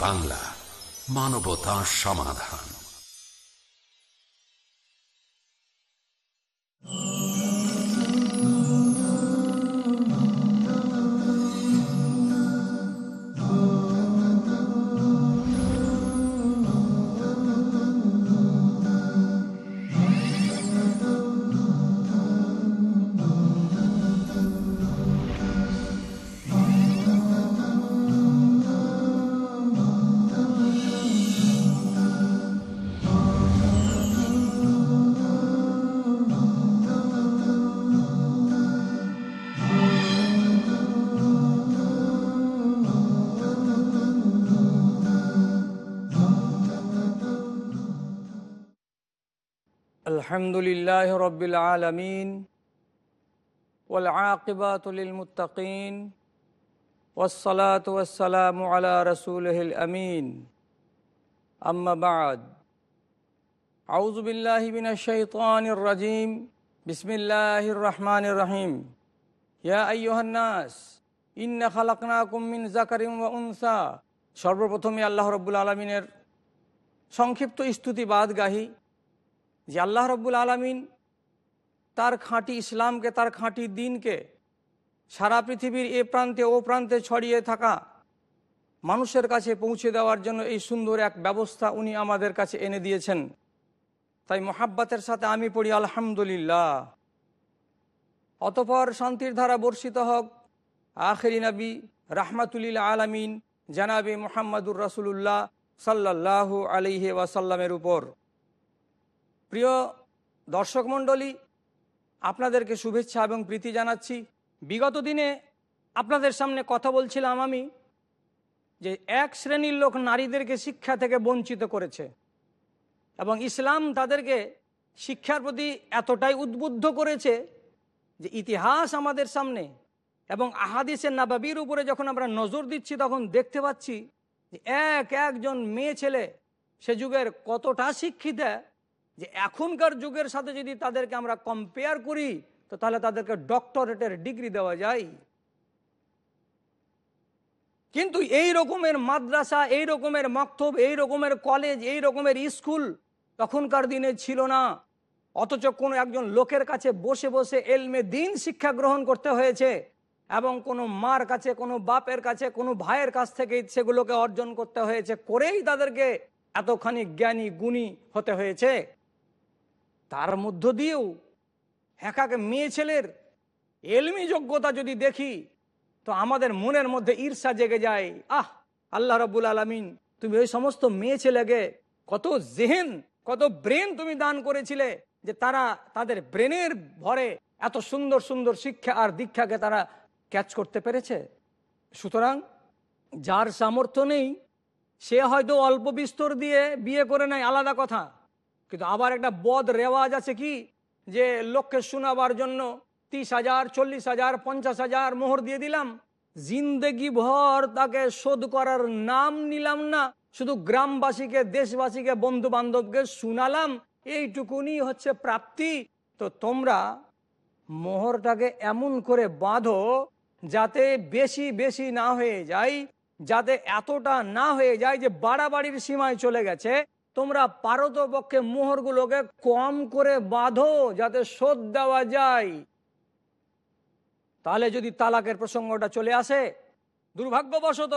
বাংলা মানবতা সমাধান। আলহামদুলিল্লাহ রবিল আলমিন ওলাকিবাতুলিলমুতাকিন ওসলাত ওসালাম আলা রসুলহিল আমিন। আম্মাবাদ আউজবিল্লাহিবিন শৈতানির রাজিম। বিসমিল্লাহির রহমানির রহিম। ইয়া আইহান্নাস ইন্না খালাকনা কুমিন জাকারিম ওয়া উনসা। সর্বপ্রথমে আল্লাহ রব্বুল আলমিনের সংক্ষিপ্ত স্তুতিবাদ গাহি যে আল্লাহ রব্বুল আলমিন তার খাঁটি ইসলামকে, তার খাঁটি দিনকে সারা পৃথিবীর এ প্রান্তে, ও প্রান্তে ছড়িয়ে থাকা মানুষের কাছে পৌঁছে দেওয়ার জন্য এই সুন্দর এক ব্যবস্থা উনি আমাদের কাছে এনে দিয়েছেন। তাই মোহাব্বাতের সাথে আমি পড়ি, আলহামদুলিল্লাহ। অতপর শান্তির ধারা বর্ষিত হোক। আখেরি নবী রাহমাতুলিল আলমিন, জানাবে মোহাম্মদুর রসুল্লাহ সাল্লাহ আলিহে ওয়াসাল্লামের উপর। প্রিয় দর্শক মণ্ডলী, আপনাদেরকে শুভেচ্ছা এবং প্রীতি জানাচ্ছি। বিগত দিনে আপনাদের সামনে কথা বলছিলাম আমি যে এক শ্রেণির লোক নারীদেরকে শিক্ষা থেকে বঞ্চিত করেছে এবং ইসলাম তাদেরকে শিক্ষার প্রতি এতটাই উদ্বুদ্ধ করেছে যে ইতিহাস আমাদের সামনে এবং আহাদিসের নাবাবির উপরে যখন আমরা নজর দিচ্ছি তখন দেখতে পাচ্ছি যে এক একজন মেয়ে ছেলে সে যুগের কতটা শিক্ষিত যে এখনকার যুগের সাথে যদি তাদেরকে আমরা কম্পেয়ার করি, তো তাহলে তাদেরকে ডক্টরেটের ডিগ্রি দেওয়া যায়। কিন্তু এই রকমের মাদ্রাসা, এই রকমের মক্তব, এই রকমের কলেজ এই রকমের স্কুল তখনকার দিনে ছিল না। অথচ কোনো একজন লোকের কাছে বসে বসে এলমে দিন শিক্ষা গ্রহণ করতে হয়েছে এবং কোনো মার কাছে, কোনো বাপের কাছে, কোনো ভাইয়ের কাছ থেকে সেগুলোকে অর্জন করতে হয়েছে, করেই তাদেরকে এতখানি জ্ঞানী, গুণী হতে হয়েছে। তার মধ্য দিয়েও একাকে মেয়ে ছেলের এলমি যোগ্যতা যদি দেখি, তো আমাদের মনের মধ্যে ঈর্ষা জেগে যায়, আহ, আল্লাহ রব্বুল আলমিন, তুমি ওই সমস্ত মেয়ে ছেলেকে কত জেহেন, কত ব্রেন তুমি দান করেছিলে যে তারা তাদের ব্রেনের ভরে এত সুন্দর সুন্দর শিক্ষা আর দীক্ষাকে তারা ক্যাচ করতে পেরেছে? সুতরাং যার সামর্থ্য নেই, সে হয়তো অল্প বিস্তর দিয়ে বিয়ে করে নেয়, আলাদা কথা। কিন্তু আবার একটা বদ রেওয়াজ আছে কি? যে লোককে শোনাবার জন্য তিরিশ হাজার, চল্লিশ হাজার, পঞ্চাশ হাজার মোহর দিয়ে দিলাম। জিন্দেগি ভর তাকে শোধ করার নাম নিলাম না। শুধু গ্রামবাসীকে, দেশবাসীকে বন্ধু বান্ধবকে শুনালাম। এইটুকুনি হচ্ছে প্রাপ্তি। তো তোমরা মোহরটাকে এমন করে বাঁধো যাতে বেশি বেশি না হয়ে যায়, যাতে এতটা না হয়ে যায় যে বাড়াবাড়ির সীমায় চলে গেছে। তোমরা পারত পক্ষে মোহরগুলোকে কম করে বাঁধো যাতে শোধ দেওয়া যায়। তাহলে যদি তালাকের প্রসঙ্গটা চলে আসে, দুর্ভাগ্যবশত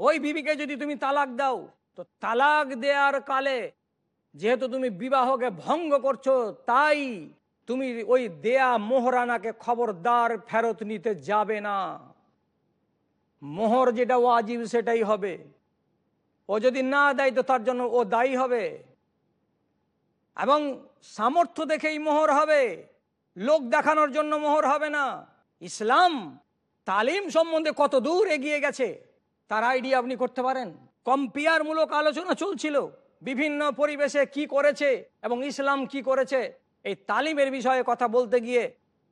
ওই বিবিকে যদি তুমি তালাক দাও, তো তালাক দেওয়ার কালে যেহেতু তুমি বিবাহকে ভঙ্গ করছ, তাই তুমি ওই দেয়া মোহরানাকে খবরদার ফেরত নিতে যাবে না। মোহর যেটা ওয়াজিব সেটাই হবে। ও যদি না দেয় তো তার জন্য ও দায়ী হবে। এবং সামর্থ্য দেখেই মোহর হবে। লোক দেখানোর জন্য মোহর হবে না। ইসলাম তালিম সম্বন্ধে কত দূর এগিয়ে গেছে, তার আইডিয়া আপনি করতে পারেন। কম্পিয়ারমূলক আলোচনা চলছিল, বিভিন্ন পরিবেশে কি করেছে এবং ইসলাম কি করেছে। এই তালিমের বিষয়ে কথা বলতে গিয়ে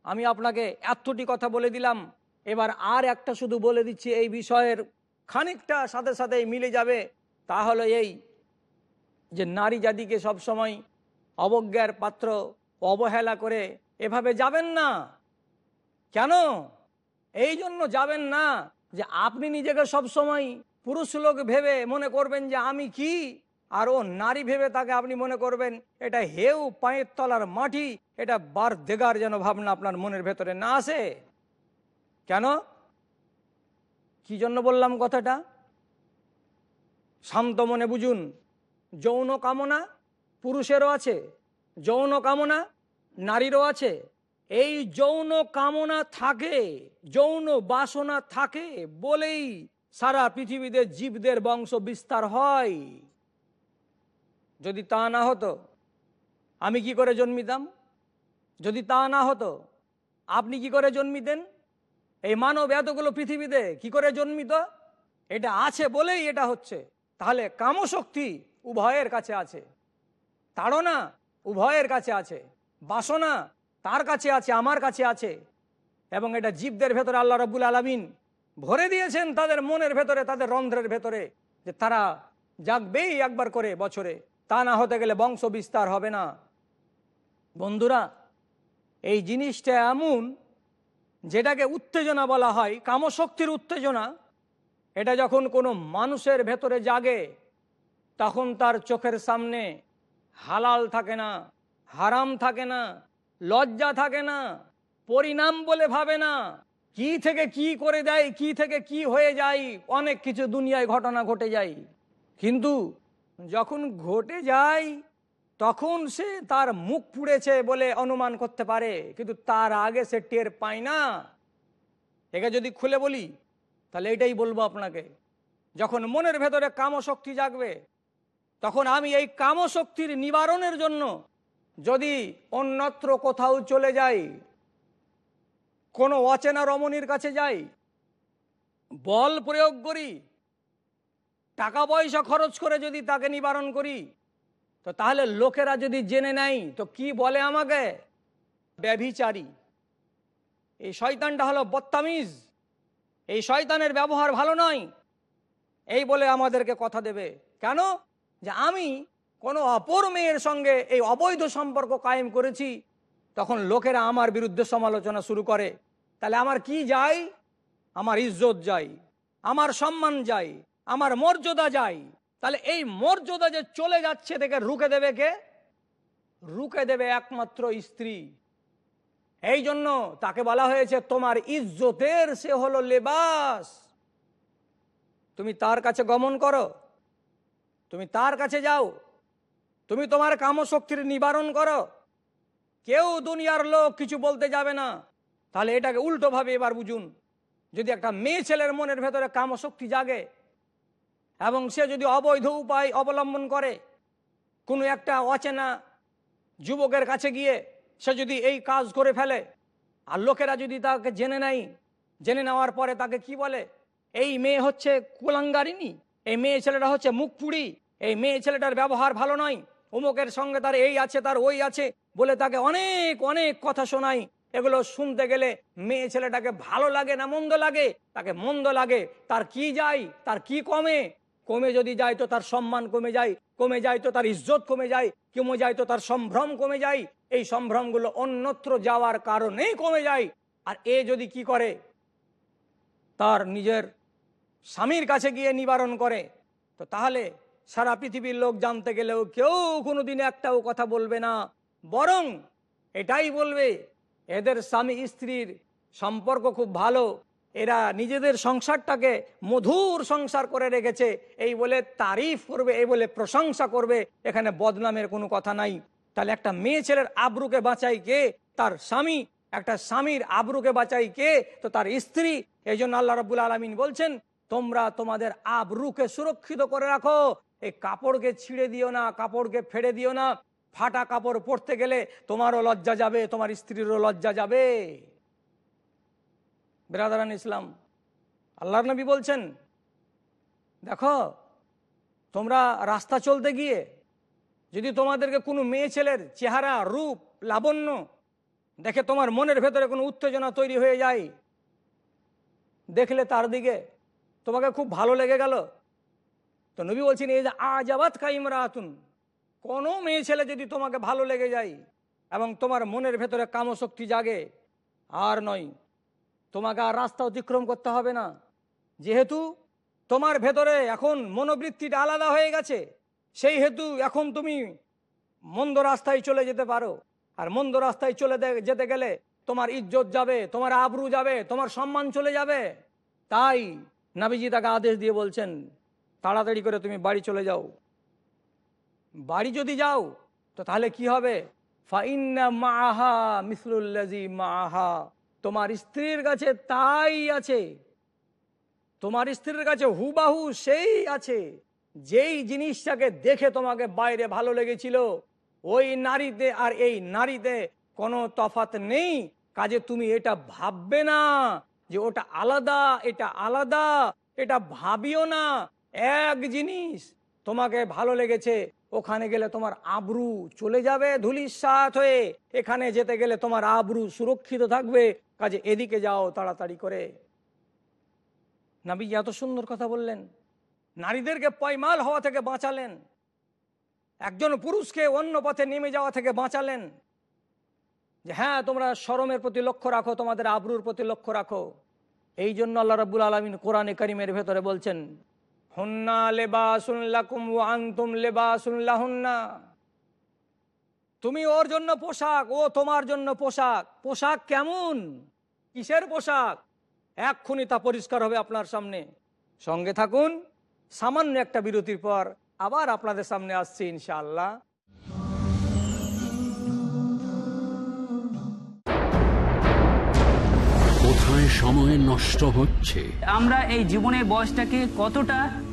আমি আপনাকে এতটি কথা বলে দিলাম। এবার আর একটা শুধু বলে দিচ্ছি, এই বিষয়ের খানিকটা সাথে সাথে মিলে যাবে। তা হলো এই যে নারী জাতিকে সবসময় অবজ্ঞার পাত্র অবহেলা করে এভাবে যাবেন না। কেন? এই জন্য যাবেন না যে আপনি নিজেকে সবসময় পুরুষ লোক ভেবে মনে করবেন যে আমি কি, আর ও নারী ভেবে তাকে আপনি মনে করবেন এটা হেউ পায়ের তলার মাটি, এটা বার দেগার যেন ভাবনা আপনার মনের ভেতরে না আসে। কেন? কি জন্য বললাম কথাটা? শান্ত মনে বুঝুন, যৌন কামনা পুরুষেরও আছে, যৌন কামনা নারীরও আছে। এই যৌন কামনা থাকে, যৌন বাসনা থাকে বলেই সারা পৃথিবীতে জীবদের বংশ বিস্তার হয়। যদি তা না হতো, আমি কি করে জন্মিতাম? যদি তা না হতো, আপনি কি করে জন্মিতেন? এই মানব এতগুলো পৃথিবীতে কি করে জন্মিত? এটা আছে বলেই এটা হচ্ছে। তাহলে কামশক্তি উভয়ের কাছে আছে, তাড়না উভয়ের কাছে আছে, বাসনা তার কাছে আছে, আমার কাছে আছে, এবং এটা জীবদের ভেতরে আল্লাহ রব্বুল আলমিন ভরে দিয়েছেন তাদের মনের ভেতরে, তাদের রন্ধ্রের ভেতরে, যে তারা জাগবেই একবার করে বছরে। তা না হতে গেলে বংশ বিস্তার হবে না। বন্ধুরা, এই জিনিসটা এমন যেটাকে উত্তেজনা বলা হয়, কামশক্তির উত্তেজনা এটা যখন কোনো মানুষের ভেতরে জাগে, তখন তার চোখের সামনে হালাল থাকে না, হারাম থাকে না, লজ্জা থাকে না, পরিণাম বলে ভাবে না, কি থেকে কি করে দেয়, কি থেকে কি হয়ে যায়, অনেক কিছু দুনিয়ায় ঘটনা ঘটে যায়। কিন্তু যখন ঘটে যায়, তখন সে তার মুখ পুড়েছে বলে অনুমান করতে পারে, কিন্তু তার আগে সে টের পায় না। একে যদি খুলে বলি তাহলে এটাই বলব আপনাকে। যখন মনের ভেতরে কামশক্তি জাগবে, তখন আমি এই কামশক্তির নিবারণের জন্য যদি অন্যত্র কোথাও চলে যাই, কোনো অচেনা রমণীর কাছে যাই, বল প্রয়োগ করি, টাকা পয়সা খরচ করে যদি তাকে নিবারণ করি, তো তাহলে লোকেরা যদি জেনে নেয়, তো কি বলে আমাকে? ব্যভিচারী। এই শয়তানটা হলো বত্তামিজ এই শয়তানের ব্যবহার ভালো নয়। এই বলে আমাদেরকে কথা দেবে। কেন? যে আমি কোনো অপর মেয়ের সঙ্গে এই অবৈধ সম্পর্ক কায়েম করেছি, তখন লোকেরা আমার বিরুদ্ধে সমালোচনা শুরু করে। তাহলে আমার কি যায়? আমার ইজ্জত যাই আমার সম্মান যাই আমার মর্যাদা যাই তাহলে এই মর্যাদা যে চলে যাচ্ছে দেখে রুখে দেবে কে? রুখে দেবে একমাত্র স্ত্রী। এই জন্য তাকে বলা হয়েছে, তোমার ইজ্জতের সে হলো লেবাস। তুমি তার কাছে গমন করো। তুমি তার কাছে যাও। তুমি তোমার কামশক্তির নিবারণ করো। কেউ দুনিয়ার লোক কিছু বলতে যাবে না। তাহলে এটাকে উল্টোভাবে এবার বুঝুন। যদি একটা মেয়ে ছেলের মনের ভেতরে কামশক্তি জাগে এবং সে যদি অবৈধ উপায় অবলম্বন করে, কোনো একটা অচেনা যুবকের কাছে গিয়ে সে যদি এই কাজ করে ফেলে, আর লোকেরা যদি তাকে জেনে নেয়, জেনে নেওয়ার পরে তাকে কি বলে? এই মেয়ে হচ্ছে কুলাঙ্গারিনী এই মেয়ে ছেলেটা হচ্ছে মুখ পুড়ি এই মেয়ে ছেলেটার ব্যবহার ভালো নয়, অমুকের সঙ্গে তার এই আছে, তার ওই আছে বলে তাকে অনেক অনেক কথা শোনাই এগুলো শুনতে গেলে মেয়ে ছেলেটাকে ভালো লাগে না মন্দ লাগে? তাকে মন্দ লাগে। তার কি যায়? তার কি কমে? কমে যদি যায় তো তার সম্মান কমে যায় কমে যায় তো তার ইজ্জত কমে যায় কমে যায় তো তার সম্ভ্রম কমে যায়। এই সম্ভ্রমগুলো অন্যত্র যাওয়ার কারণেই কমে যায়। আর এ যদি কি করে? তার নিজের স্বামীর কাছে গিয়ে নিবারণ করে। তো তাহলে সারা পৃথিবীর লোক জানতে গেলেও কেউ কোনোদিন একটাও কথা বলবে না। বরং এটাই বলবে, এদের স্বামী স্ত্রীর সম্পর্ক খুব ভালো। এরা নিজেদের সংসারটাকে মধুর সংসার করে রেখেছে। এই বলে তারিফ করবে, এই বলে প্রশংসা করবে। এখানে বদনামের কোনো কথা নাই। তাহলে একটা মেয়ে ছেলের আব্রুকে বাঁচাই কে? তার স্বামী, একটা স্বামীর আব্রুকে বাঁচাই কে? তো তার স্ত্রী। এই জন্য আল্লাহ রবুল আলমিন বলছেন, তোমরা তোমাদের আবরুকে সুরক্ষিত করে রাখো। এই কাপড়কে ছিঁড়ে দিও না, কাপড়কে ফেড়ে দিও না। ফাটা কাপড় পরতে গেলে তোমারও লজ্জা যাবে, তোমার স্ত্রীরও লজ্জা যাবে। বেরাদারান ইসলাম, আল্লাহর নবী বলছেন, দেখো, তোমরা রাস্তা চলতে গিয়ে যদি তোমাদেরকে কোনো মেয়ে ছেলের চেহারা, রূপ, লাবণ্য দেখে তোমার মনের ভেতরে কোনো উত্তেজনা তৈরি হয়ে যায়, দেখলে তার দিকে তোমাকে খুব ভালো লেগে গেল। তো নবী বলছেন এই যে আজাবাত কাইমরা আতুন কোনো মেয়ে ছেলে যদি তোমাকে ভালো লেগে যায় এবং তোমার মনের ভেতরে কামশক্তি জাগে, আর নয়, তোমাকে আর রাস্তা অতিক্রম করতে হবে না। যেহেতু তোমার ভেতরে এখন মনোবৃত্তিটা আলাদা হয়ে গেছে সেই হেতু এখন তুমি মন্দ রাস্তায় চলে যেতে পারো। আর মন্দ রাস্তায় চলে যেতে গেলে তোমার ইজ্জত যাবে, তোমার আবরু যাবে, তোমার সম্মান চলে যাবে। তাই নাবিজি তাকে আদেশ দিয়ে বলছেন, তাড়াতাড়ি করে তুমি বাড়ি চলে যাও। বাড়ি যদি যাও, তো তাহলে কি হবে? ফাইন্না মাহা মিসলুল্লাজি মাহা তোমার স্ত্রীর কাছে তাই আছে। তোমার স্ত্রীর কাছে হুবাহু সেই আছে। যেই জিনিসটাকে দেখে তোমাকে বাইরে ভালো লেগেছিল, ওই নারীতে আর এই নারীতে কোনো তফাত নেই। কাজে তুমি এটা ভাববে না যে ওটা আলাদা, এটা আলাদা, এটা ভাবিও না। এক জিনিস তোমাকে ভালো লেগেছে, ওখানে গেলে তোমার আবরু চলে যাবে ধুলির সাথ হয়ে। এখানে যেতে গেলে তোমার আবরু সুরক্ষিত থাকবে। কাজে এদিকে যাও তাড়াতাড়ি করে। নাবি এত সুন্দর কথা বললেন নারীদেরকে পয়মাল হওয়া থেকে বাঁচালেন। একজন পুরুষকে অন্য পথে নেমে যাওয়া থেকে বাঁচালেন। যে হ্যাঁ তোমরা শরমের প্রতি লক্ষ্য রাখো, তোমাদের আবরুর প্রতি লক্ষ্য রাখো। এই জন্য আল্লাহ রাবুল আলমিন কোরআনে করিমের ভেতরে বলছেন, হুন্না ওয়া আনতুম লেবাসুন লাহুন্না। তুমি ওর জন্য পোশাক, ও তোমার জন্য পোশাক। পোশাক কেমন? কিসের পোশাক? এক্ষুনি তা পরিষ্কার হবে আপনার সামনে। সঙ্গে থাকুন। সামান্য একটা বিরতির পর আবার আপনাদের সামনে আসছি ইনশাআল্লাহ। কোথায় সময় নষ্ট হচ্ছে? আমরা এই জীবনের বয়সটাকে কতটা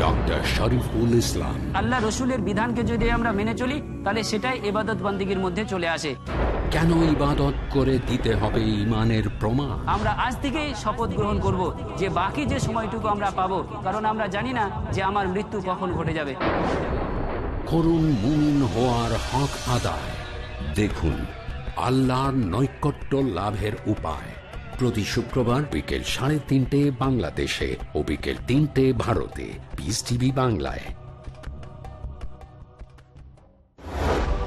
ডক্টর শরীফুল ইসলাম। আল্লাহ রসুলের বিধানকে যদি আমরা মেনে চলি তাহলে সেটাই এবাদত বান্দিগির মধ্যে চলে আসে। কেন ইবাদত করে দিতে হবে ইমানের প্রমাণ? আমরা আজ থেকেই শপথ গ্রহণ করব যে বাকি যে সময়টুকু আমরা পাবো কারণ আমরা জানি না যে আমার মৃত্যু কখন ঘটে যাবে। করুন মুমিন হওয়ার হক আদায়। দেখুন আল্লাহর নৈকট্য লাভের উপায়। প্রতি শুক্রবার বিকেল সাড়ে তিনটে বাংলাদেশে ও বিকেল তিনটে ভারতে। পিস টিভি বাংলায়।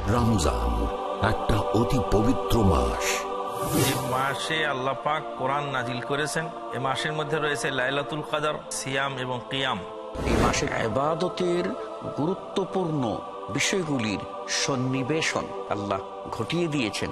রমজান একটা অতি পবিত্র মাস। যে মাসে আল্লাহ পাক কোরআন নাজিল করেছেন। এ মাসের মধ্যে রয়েছে লাইলাতুল কাদার সিয়াম এবং কিয়াম। এই মাসে আবাদতের গুরুত্বপূর্ণ বিষয়গুলির সন্নিবেশন আল্লাহ ঘটিয়ে দিয়েছেন।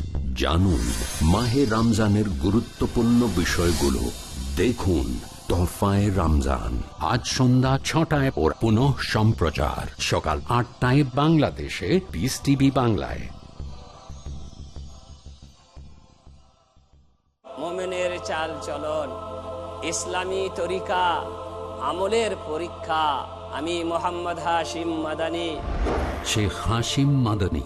জানুন মাহে রমজানের গুরুত্বপূর্ণ বিষয়গুলো। দেখুন তোহফায় রমজান। আজ সন্ধ্যা ছটায় ওর পুনঃ সম্প্রচার। সকাল আটটায় বাংলাদেশে পিস টিভি বাংলায়। মোমেনের চাল চলন ইসলামী তরিকা আমলের পরীক্ষা। আমি মোহাম্মদ হাশিম মাদানি। শেখ হাসিম মাদানী।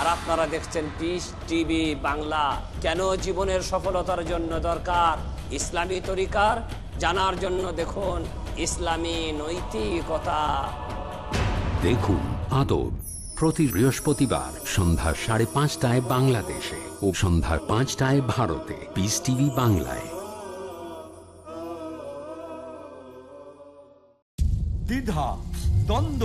আর আপনারা দেখছেন পিস টিভি বাংলা। কেন জীবনের সফলতার জন্য দরকার? ইসলামী তরিকার জানার জন্য দেখুন ইসলামী নৈতিকতা। দেখুন আদব প্রতি বৃহস্পতিবার সন্ধ্যা সাড়ে পাঁচটায় বাংলাদেশে ও সন্ধ্যা পাঁচটায় ভারতে পিস টিভি বাংলায়। দ্বিধা দ্বন্দ্ব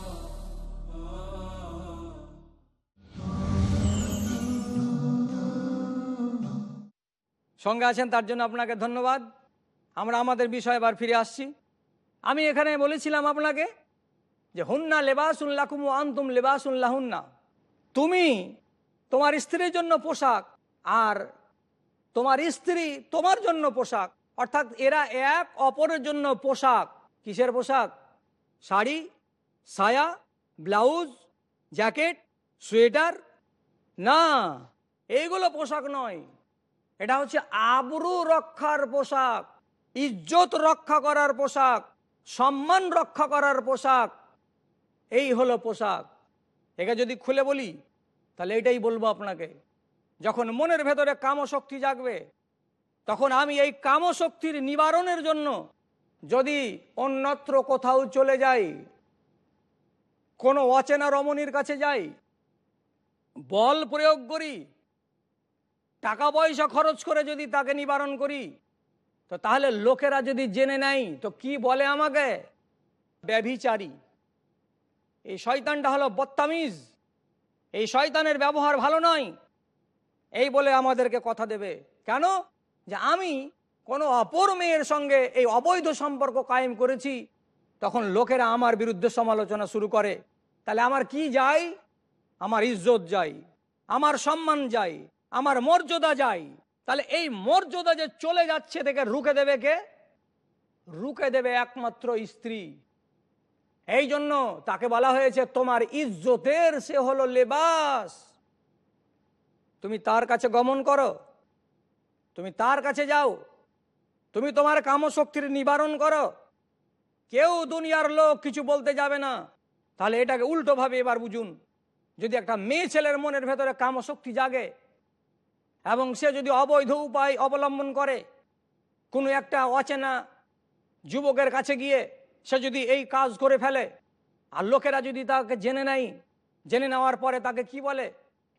সঙ্গে আছেন, তার জন্য আপনাকে ধন্যবাদ। আমরা আমাদের বিষয় এবার ফিরে আসছি। আমি এখানে বলেছিলাম আপনাকে যে, হুন্না লেবাসুল্লাকুম আন্তুম লেবাসুল্লাহুন্না তুমি তোমার স্ত্রীর জন্য পোশাক আর তোমার স্ত্রী তোমার জন্য পোশাক। অর্থাৎ এরা এক, অপরের জন্য পোশাক। কিসের পোশাক? শাড়ি, সায়া, ব্লাউজ, জ্যাকেট, সোয়েটার? না, এইগুলো পোশাক নয়। এটা হচ্ছে আবরু রক্ষার পোশাক, ইজ্জত রক্ষা করার পোশাক, সম্মান রক্ষা করার পোশাক, এই হলো পোশাক। একে যদি খুলে বলি, তাহলে এটাই বলব আপনাকে। যখন মনের ভেতরে কামশক্তি জাগবে, তখন আমি এই কামশক্তির নিবারণের জন্য যদি অন্যত্র কোথাও চলে যাই, কোনো অচেনা রমণীর কাছে যাই, বল প্রয়োগ করি টাকা পয়সা খরচ করে যদি তাকে নিবারণ করি, তো তাহলে লোকেরা যদি জেনে নেয়, তো কি বলে আমাকে? ব্যভিচারী। এই শয়তানটা হলো বত্তামিজ এই শয়তানের ব্যবহার ভালো নয়। এই বলে আমাদেরকে কথা দেবে। কেন? যে আমি কোনো অপর মেয়ের সঙ্গে এই অবৈধ সম্পর্ক কায়েম করেছি, তখন লোকেরা আমার বিরুদ্ধে সমালোচনা শুরু করে। তাহলে আমার কি যায়? আমার ইজ্জত যাই আমার সম্মান যাই আমার মর্যাদা যাই। তাহলে এই মর্যাদা যে চলে যাচ্ছে দেখে রুখে দেবে কে? রুখে দেবে একমাত্র স্ত্রী। এই জন্য তাকে বলা হয়েছে, তোমার ইজ্জতের সে হলো লেবাস। তুমি তার কাছে গমন করো। তুমি তার কাছে যাও। তুমি তোমার কামশক্তির নিবারণ করো। কেউ দুনিয়ার লোক কিছু বলতে যাবে না। তাহলে এটাকে উল্টোভাবে এবার বুঝুন। যদি একটা মেয়ে ছেলের মনের ভেতরে কামশক্তি জাগে এবং সে যদি অবৈধ উপায় অবলম্বন করে, কোনো একটা অচেনা যুবকের কাছে গিয়ে সে যদি এই কাজ করে ফেলে, আর লোকেরা যদি তাকে জেনে নেয়, জেনে নেওয়ার পরে তাকে কি বলে?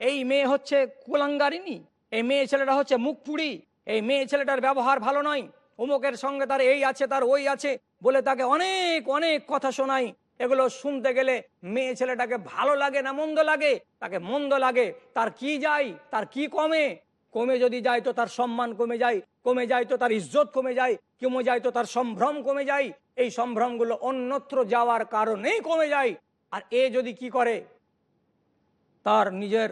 এই মেয়ে হচ্ছে কুলাঙ্গারিনী এই মেয়ে ছেলেটা হচ্ছে মুখপুড়ি এই মেয়ে ছেলেটার ব্যবহার ভালো নয়, অমুকের সঙ্গে তার এই আছে, তার ওই আছে বলে তাকে অনেক অনেক কথা শোনাই এগুলো শুনতে গেলে মেয়ে ছেলেটাকে ভালো লাগে না, মন্দ লাগে? তাকে মন্দ লাগে, তার কি যায়, তার কি কমে? কমে যদি যায় তো তার সম্মান কমে যায় কমে যায় তো তার ইজ্জত কমে যায় কমে যায় তো তার সম্ভ্রম কমে যায়, এই সম্ভ্রমগুলো অন্যত্র যাওয়ার কারণেই কমে যায়। আর এ যদি কি করে? তার নিজের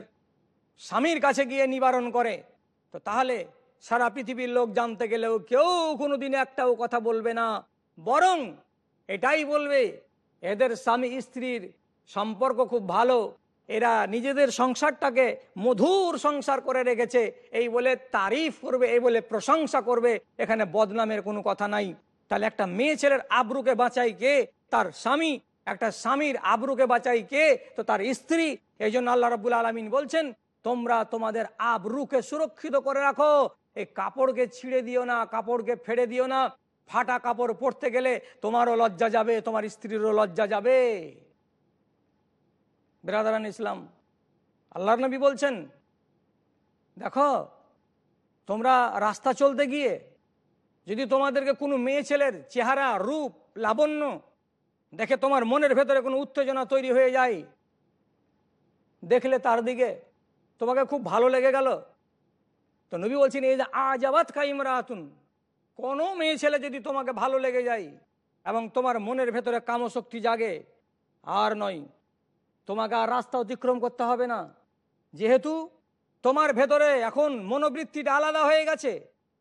স্বামীর কাছে গিয়ে নিবারণ করে। তো তাহলে সারা পৃথিবীর লোক জানতে গেলেও কেউ কোনো কোনোদিন একটাও কথা বলবে না। বরং এটাই বলবে, এদের স্বামী স্ত্রীর সম্পর্ক খুব ভালো। এরা নিজেদের সংসারটাকে মধুর সংসার করে রেখেছে। এই বলে তারিফ করবে, এই বলে প্রশংসা করবে। এখানে বদনামের কোনো কথা নাই। তাহলে একটা মেয়ে ছেলের আবরুকে বাঁচাই কে? তার স্বামী। একটা স্বামীর আবরুকে বাঁচাই কে? তো তার স্ত্রী। এই জন্য আল্লাহ রবুল আলমিন বলছেন, তোমরা তোমাদের আবরুকে সুরক্ষিত করে রাখো। এই কাপড়কে ছিঁড়ে দিও না, কাপড়কে ফেড়ে দিও না। ফাটা কাপড় পরতে গেলে তোমারও লজ্জা যাবে, তোমার স্ত্রীরও লজ্জা যাবে। বিরাদারান ইসলাম, আল্লাহর নবী বলছেন, দেখো, তোমরা রাস্তা চলতে গিয়ে যদি তোমাদেরকে কোনো মেয়ে ছেলের চেহারা, রূপ, লাবণ্য দেখে তোমার মনের ভেতরে কোনো উত্তেজনা তৈরি হয়ে যায়, দেখলে তার দিকে তোমাকে খুব ভালো লেগে গেল। তো নবী বলছেন, এই যে আজাবাত কাইমরা আতুন কোনো মেয়ে ছেলে যদি তোমাকে ভালো লেগে যায় এবং তোমার মনের ভেতরে কামশক্তি জাগে, আর নয় তোমাকে আর রাস্তা অতিক্রম করতে হবে না। যেহেতু তোমার ভেতরে এখন মনোবৃত্তিটা আলাদা হয়ে গেছে,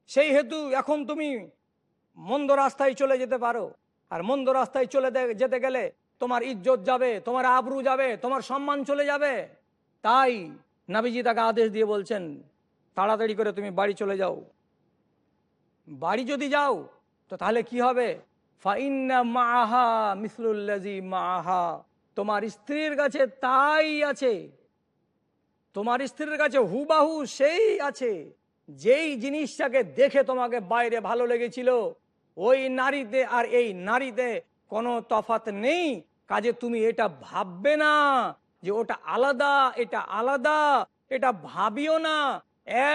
সেই হেতু এখন তুমি মন্দ রাস্তায় চলে যেতে পারো। আর মন্দ রাস্তায় চলে যেতে গেলে তোমার ইজ্জত যাবে, তোমার আবরু যাবে, তোমার সম্মান চলে যাবে। তাই নাবিজি তাকে আদেশ দিয়ে বলছেন, তাড়াতাড়ি করে তুমি বাড়ি চলে যাও। বাড়ি যদি যাও, তো তাহলে কি হবে? ফাইন্না মাহা মিসলুল্লাজি মাহা তোমার স্ত্রীর কাছে তাই আছে। তোমার স্ত্রীর কাছে হুবাহু সেই আছে, যেই জিনিসটাকে দেখে তোমাকে বাইরে ভালো লেগেছিল। ওই নারীতে আর এই নারীতে কোনো তফাত নেই। কাজে তুমি এটা ভাববে না যে ওটা আলাদা, এটা আলাদা, এটা ভাবিও না।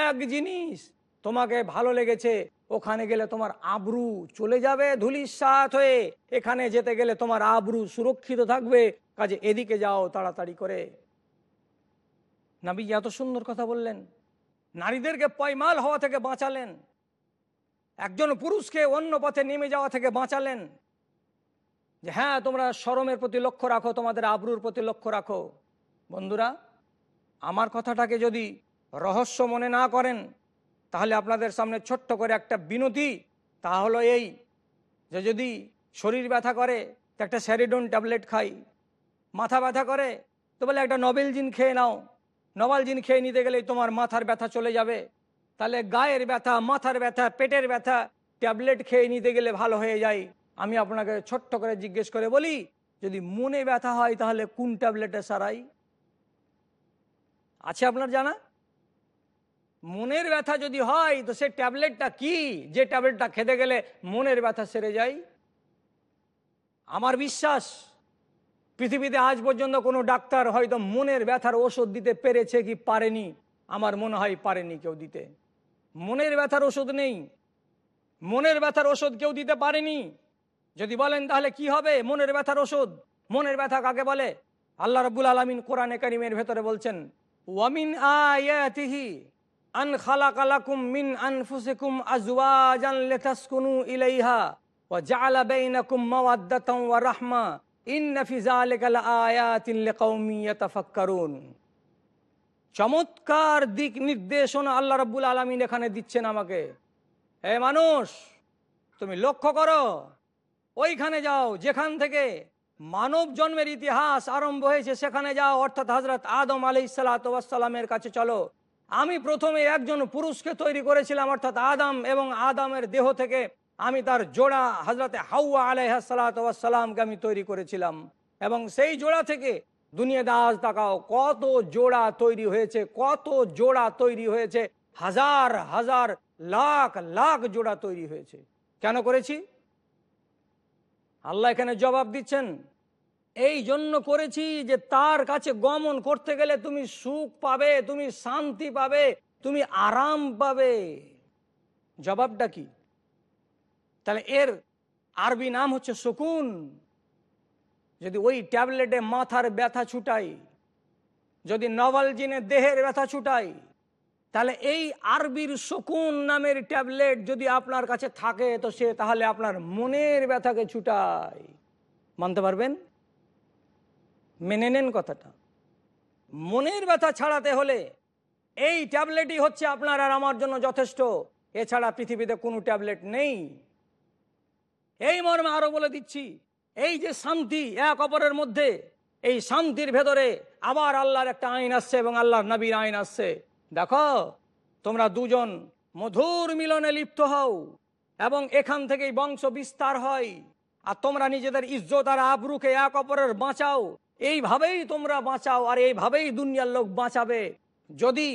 এক জিনিস তোমাকে ভালো লেগেছে, ওখানে গেলে তোমার আবরু চলে যাবে ধুলির সাথ হয়ে। এখানে যেতে গেলে তোমার আবরু সুরক্ষিত থাকবে। কাজে এদিকে যাও তাড়াতাড়ি করে। নাবি এত সুন্দর কথা বললেন। নারীদেরকে পয়মাল হওয়া থেকে বাঁচালেন। একজন পুরুষকে অন্য পথে নেমে যাওয়া থেকে বাঁচালেন। যে হ্যাঁ তোমরা শরমের প্রতি লক্ষ্য রাখো, তোমাদের আবরুর প্রতি লক্ষ্য রাখো। বন্ধুরা, আমার কথাটাকে যদি রহস্য মনে না করেন, তাহলে আপনাদের সামনে ছোট্ট করে একটা বিনতি। তা হলো এই যে যদি শরীর ব্যথা করে একটা স্যারিডন ট্যাবলেট খাই। মাথা ব্যথা করে, তো বলে একটা নবেল জিন খেয়ে নাও। নবাল জিন খেয়ে নিতে গেলেই তোমার মাথার ব্যথা চলে যাবে। তাহলে গায়ের ব্যথা, মাথার ব্যথা, পেটের ব্যথা, ট্যাবলেট খেয়ে নিতে গেলে ভালো হয়ে যায়। আমি আপনাকে ছোট্ট করে জিজ্ঞেস করে বলি, যদি মনে ব্যথা হয় তাহলে কোন ট্যাবলেটে সারাই? আছে আপনার জানা? মনের ব্যথা যদি হয়, তো সে ট্যাবলেটটা কি? যে ট্যাবলেটটা খেতে গেলে মনের ব্যথা সেরে যায়? আমার বিশ্বাস পৃথিবীতে আজ পর্যন্ত কোনো ডাক্তার হয়তো মনের ব্যথার ওষুধ দিতে পেরেছে কি পারেনি। আমার মনে হয় পারেনি কেউ দিতে। মনের ব্যথার ওষুধ নেই। মনের ব্যথার ওষুধ কেউ দিতে পারেনি। যদি বলেন তাহলে কি হবে মনের ব্যথার ওষুধ? মনের ব্যথা কাকে বলে? আল্লাহ রব্বুল আলমিন কোরআনে কারিমের ভেতরে বলছেন, ওয়ামিন আয়াতিহি আন খালাকালাকুম মিন আনফুসিকুম আজওয়াজান লিতাসকুনু ইলাইহা ওয়া জাআলা বাইনাকুম মাওয়াদ্দাতান ওয়া রাহমা চমৎকার দিক নির্দেশনা আল্লাহ রাব্বুল আলামিন এখানে দিচ্ছেন আমাকে। হে মানুষ, তুমি লক্ষ্য করো, ওইখানে যাও, যেখান থেকে মানব জন্মের ইতিহাস আরম্ভ হয়েছে, সেখানে যাও, অর্থাৎ হজরত আদম আলি সালাতামের কাছে চলো। আমি প্রথমে একজন পুরুষকে তৈরি করেছিলাম, অর্থাৎ আদম এবং আদমের দেহ থেকে আমি তার জোড়া হজরতে হাউয়া আলাইসালামকে আমি তৈরি করেছিলাম। এবং সেই জোড়া থেকে দুনিয়া দাস তাকাও, কত জোড়া তৈরি হয়েছে, কত জোড়া তৈরি হয়েছে, হাজার হাজার, লাখ লাখ জোড়া তৈরি হয়েছে। কেন করেছি? আল্লাহ এখানে জবাব দিচ্ছেন, এই জন্য করেছি যে তার কাছে গমন করতে গেলে তুমি সুখ পাবে, তুমি শান্তি পাবে, তুমি আরাম পাবে। জবাবটা কি? তাহলে এর আরবি নাম হচ্ছে সুকুন যদি ওই ট্যাবলেটে মাথার ব্যথা ছুটাই যদি নভালজিনে দেহের ব্যথা ছুটাই তাহলে এই আরবির শকুন নামের ট্যাবলেট যদি আপনার কাছে থাকে, তো সে তাহলে আপনার মনের ব্যথাকে ছুটায়। মানতে পারবেন? মেনে নেন কথাটা। মনের ব্যথা ছাড়াতে হলে এই ট্যাবলেটই হচ্ছে আপনার আর আমার জন্য যথেষ্ট। এছাড়া পৃথিবীতে কোনো ট্যাবলেট নেই। এই মর্মে আরও বলে দিচ্ছি, এই যে শান্তি এক অপরের মধ্যে, এই শান্তির ভেতরে আবার আল্লাহর একটা আইন আসছে এবং আল্লাহর নবীর আইন আসছে। দেখো, তোমরা দুজন মধুর মিলনে লিপ্ত হও এবং এখান থেকেই বংশ বিস্তার হয়। আর তোমরা নিজেদের ইজ্জত আর আবরুকে এক অপরের বাঁচাও। এইভাবেই তোমরা বাঁচাও আর এইভাবেই দুনিয়ার লোক বাঁচাবে। যদি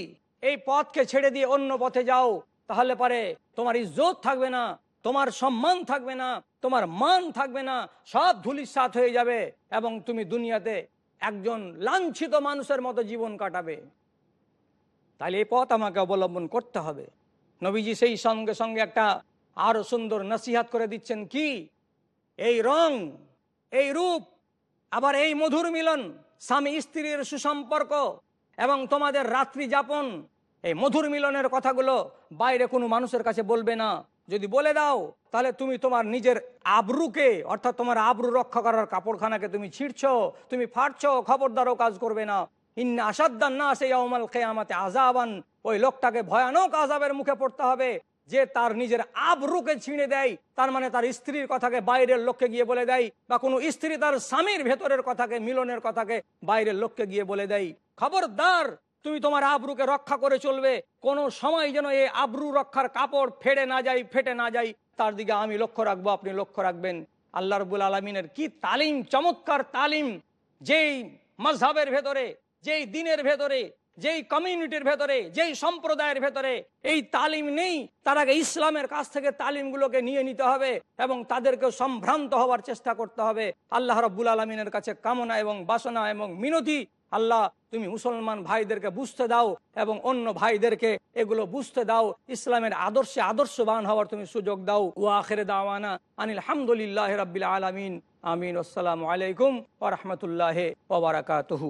এই পথকে ছেড়ে দিয়ে অন্য পথে যাও, তাহলে পরে তোমার ইজ্জত থাকবে না। তোমার সম্মান থাকবে না, তোমার মান থাকবে না, সব ধুলির সাথ হয়ে যাবে এবং তুমি দুনিয়াতে একজন লাঞ্ছিত মানুষের মতো জীবন কাটাবে। তাহলে এই পথ আমাকে অবলম্বন করতে হবে। নবীজি সেই সঙ্গে সঙ্গে একটা আরও সুন্দর নসিহাত করে দিচ্ছেন, কি? এই রং, এই রূপ, আবার এই মধুর মিলন, স্বামী স্ত্রীর সুসম্পর্ক এবং তোমাদের রাত্রি যাপন, এই মধুর মিলনের কথাগুলো বাইরে কোনো মানুষের কাছে বলবে না। যদি বলে দাও, তাহলে তুমি তোমার নিজের আবরুকে, অর্থাৎ তোমার আবরু রক্ষা করার কাপড়খানাকে তুমি ছিঁড়ছ, তুমি ফাটছ, খবরদারও কাজ করবে না। ইন্না আসাদ্দান না সেই অমাল কেয়ামাতে আজাবান ওই লোকটাকে ভয়ানক আজাবের মুখে পড়তে হবে, যে তার নিজের আবরুকে ছিঁড়ে দেয়, তার মানে তার স্ত্রীর কথাকে বাইরের লোককে গিয়ে বলে দেয়, বা কোনো স্ত্রী তার স্বামীর ভেতরের কথাকে, মিলনের কথাকে বাইরের লোককে গিয়ে বলে দেয়। খবরদার তুমি তোমার আবরুকে রক্ষা করে চলবে। কোনো সময় যেন এই আবরু রক্ষার কাপড় ফেড়ে না যাই ফেটে না যাই তার দিকে আমি লক্ষ্য রাখব, আপনি লক্ষ্য রাখবেন। আল্লাহ রবুল আলমিনের কি তালিম, চমৎকার তালিম। যেই মজহাবের ভেতরে, যেই দিনের ভেতরে, যেই কমিউনিটির ভেতরে, যেই সম্প্রদায়ের ভেতরে এই তালিম নেই, তার আগে ইসলামের কাছ থেকে তালিমগুলোকে নিয়ে নিতে হবে এবং তাদেরকে সম্ভ্রান্ত হওয়ার চেষ্টা করতে হবে। আল্লাহ রব্বুল আলমিনের কাছে কামনা এবং বাসনা এবং মিনতি আল্লাহ, তুমি মুসলমান ভাইদেরকে বুঝতে দাও এবং অন্য ভাইদেরকে এগুলো বুঝতে দাও। ইসলামের আদর্শে আদর্শবান হওয়ার তুমি সুযোগ দাও। ও আখের দাওয়ানা আনিল হামদুলিল্লাহ রবিল আলমিন। আমিন। আসসালামু আলাইকুম ও রহমতুল্লাহ ওবরাকাতহু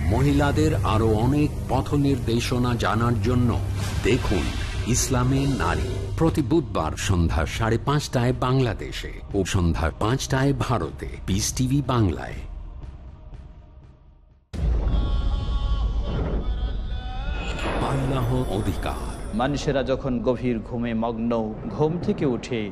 মহিলাদের আরও অনেক পথ নির্দেশনা জানার জন্য দেখুন ইসলামে নারী। প্রতি বুধবার সন্ধ্যা সাড়ে পাঁচটায় বাংলাদেশে ও সন্ধ্যা পাঁচটায় ভারতে। পিস টিভি বাংলায়। আল্লাহ অধিকার। মানুষেরা যখন গভীর ঘুমে মগ্ন, ঘুম থেকে উঠে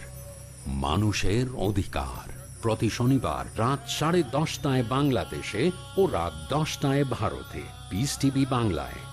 মানুষের অধিকার। প্রতি শনিবার রাত সাড়ে দশটায় বাংলাদেশে ও রাত দশটায় ভারতে। পিস টিভি বাংলায়।